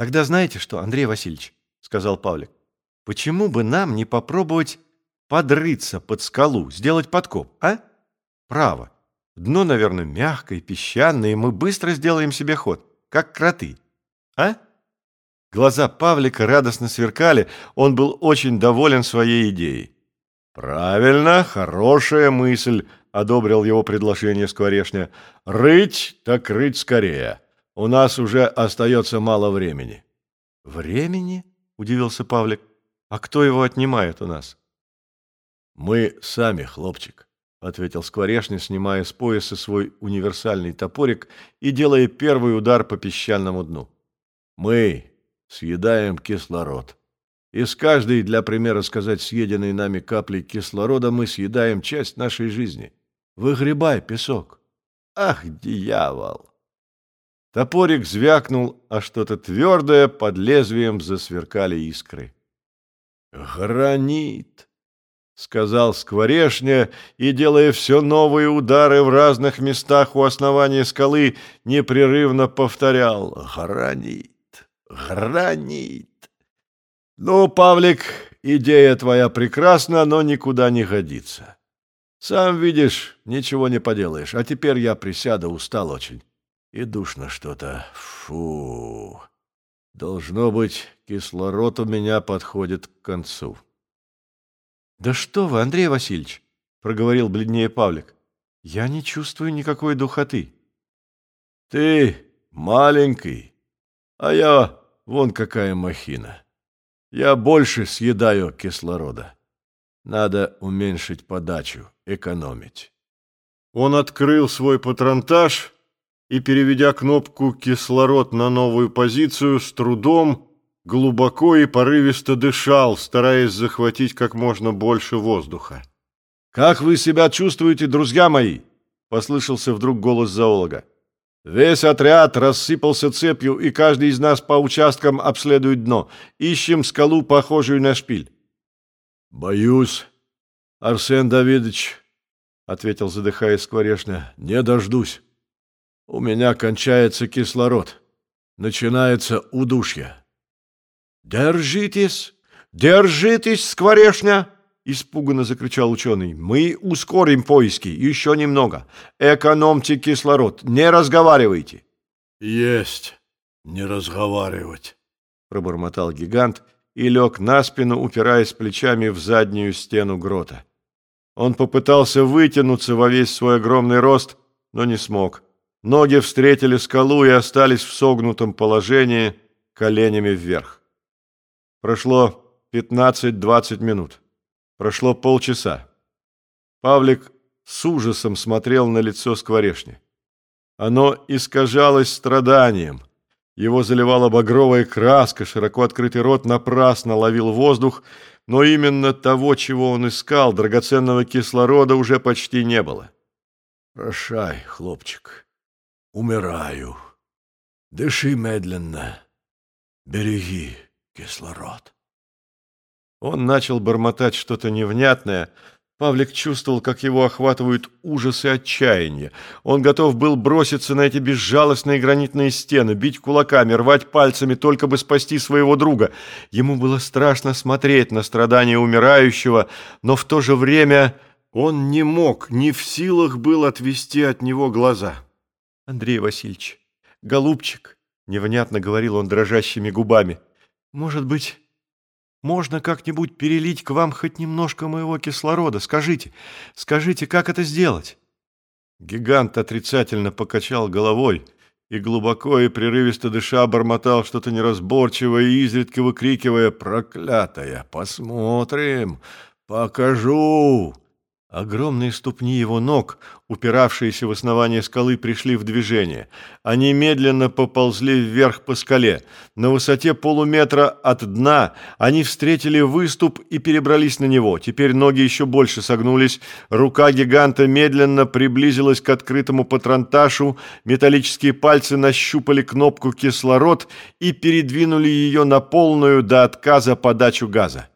Тогда знаете что, Андрей Васильевич, сказал Павлик, почему бы нам не попробовать подрыться под скалу, сделать подкоп, а? Право. Дно, наверное, мягкое, песчаное, и мы быстро сделаем себе ход, как кроты. А? Глаза Павлика радостно сверкали, он был очень доволен своей идеей. «Правильно, хорошая мысль», — одобрил его предложение Скворешня. «Рыть, так рыть скорее. У нас уже остается мало времени». «Времени?» — удивился Павлик. «А кто его отнимает у нас?» «Мы сами, хлопчик», — ответил Скворешня, снимая с пояса свой универсальный топорик и делая первый удар по песчаному дну. «Мы, съедаем кислород. Из каждой, для примера сказать, съеденной нами капли кислорода мы съедаем часть нашей жизни. Выгребай песок. Ах, дьявол! Топорик звякнул, а что-то твердое под лезвием засверкали искры. «Гранит!» — сказал Скворешня, и, делая все новые удары в разных местах у основания скалы, непрерывно повторял «Гранит! Гранит!» «Ну, Павлик, идея твоя прекрасна, но никуда не годится. Сам видишь, ничего не поделаешь, а теперь я присяду, устал очень. И душно что-то. Фу! Должно быть, кислород у меня подходит к концу». «Да что вы, Андрей Васильевич!» — проговорил бледнее Павлик. «Я не чувствую никакой духоты». «Ты маленький, а я вон какая махина». Я больше съедаю кислорода. Надо уменьшить подачу, экономить. Он открыл свой патронтаж и, переведя кнопку «Кислород» на новую позицию, с трудом, глубоко и порывисто дышал, стараясь захватить как можно больше воздуха. «Как вы себя чувствуете, друзья мои?» — послышался вдруг голос зоолога. Весь отряд рассыпался цепью, и каждый из нас по участкам обследует дно. Ищем скалу, похожую на шпиль. «Боюсь, Арсен Давидович», — ответил, задыхаясь скворешня, — «не дождусь. У меня кончается кислород. Начинается удушье». «Держитесь! Держитесь, скворешня!» Испуганно закричал ученый. «Мы ускорим поиски. Еще немного. Экономьте кислород. Не разговаривайте». «Есть. Не разговаривать», — пробормотал гигант и лег на спину, упираясь плечами в заднюю стену грота. Он попытался вытянуться во весь свой огромный рост, но не смог. Ноги встретили скалу и остались в согнутом положении, коленями вверх. Прошло 15-20 минут. Прошло полчаса. Павлик с ужасом смотрел на лицо скворешни. Оно искажалось страданием. Его заливала багровая краска, широко открытый рот напрасно ловил воздух, но именно того, чего он искал, драгоценного кислорода, уже почти не было. «Прощай, хлопчик, умираю. Дыши медленно, береги кислород». Он начал бормотать что-то невнятное. Павлик чувствовал, как его охватывают ужас и отчаяние. Он готов был броситься на эти безжалостные гранитные стены, бить кулаками, рвать пальцами, только бы спасти своего друга. Ему было страшно смотреть на страдания умирающего, но в то же время он не мог, не в силах был отвести от него глаза. «Андрей Васильевич, голубчик», — невнятно говорил он дрожащими губами, — «может быть...» Можно как-нибудь перелить к вам хоть немножко моего кислорода? Скажите, скажите, как это сделать?» Гигант отрицательно покачал головой и глубоко и прерывисто дыша бормотал что-то неразборчивое и изредка выкрикивая «Проклятая! Посмотрим! Покажу!» Огромные ступни его ног, упиравшиеся в основание скалы, пришли в движение. Они медленно поползли вверх по скале. На высоте полуметра от дна они встретили выступ и перебрались на него. Теперь ноги еще больше согнулись. Рука гиганта медленно приблизилась к открытому патронташу. Металлические пальцы нащупали кнопку «Кислород» и передвинули ее на полную до отказа подачу газа.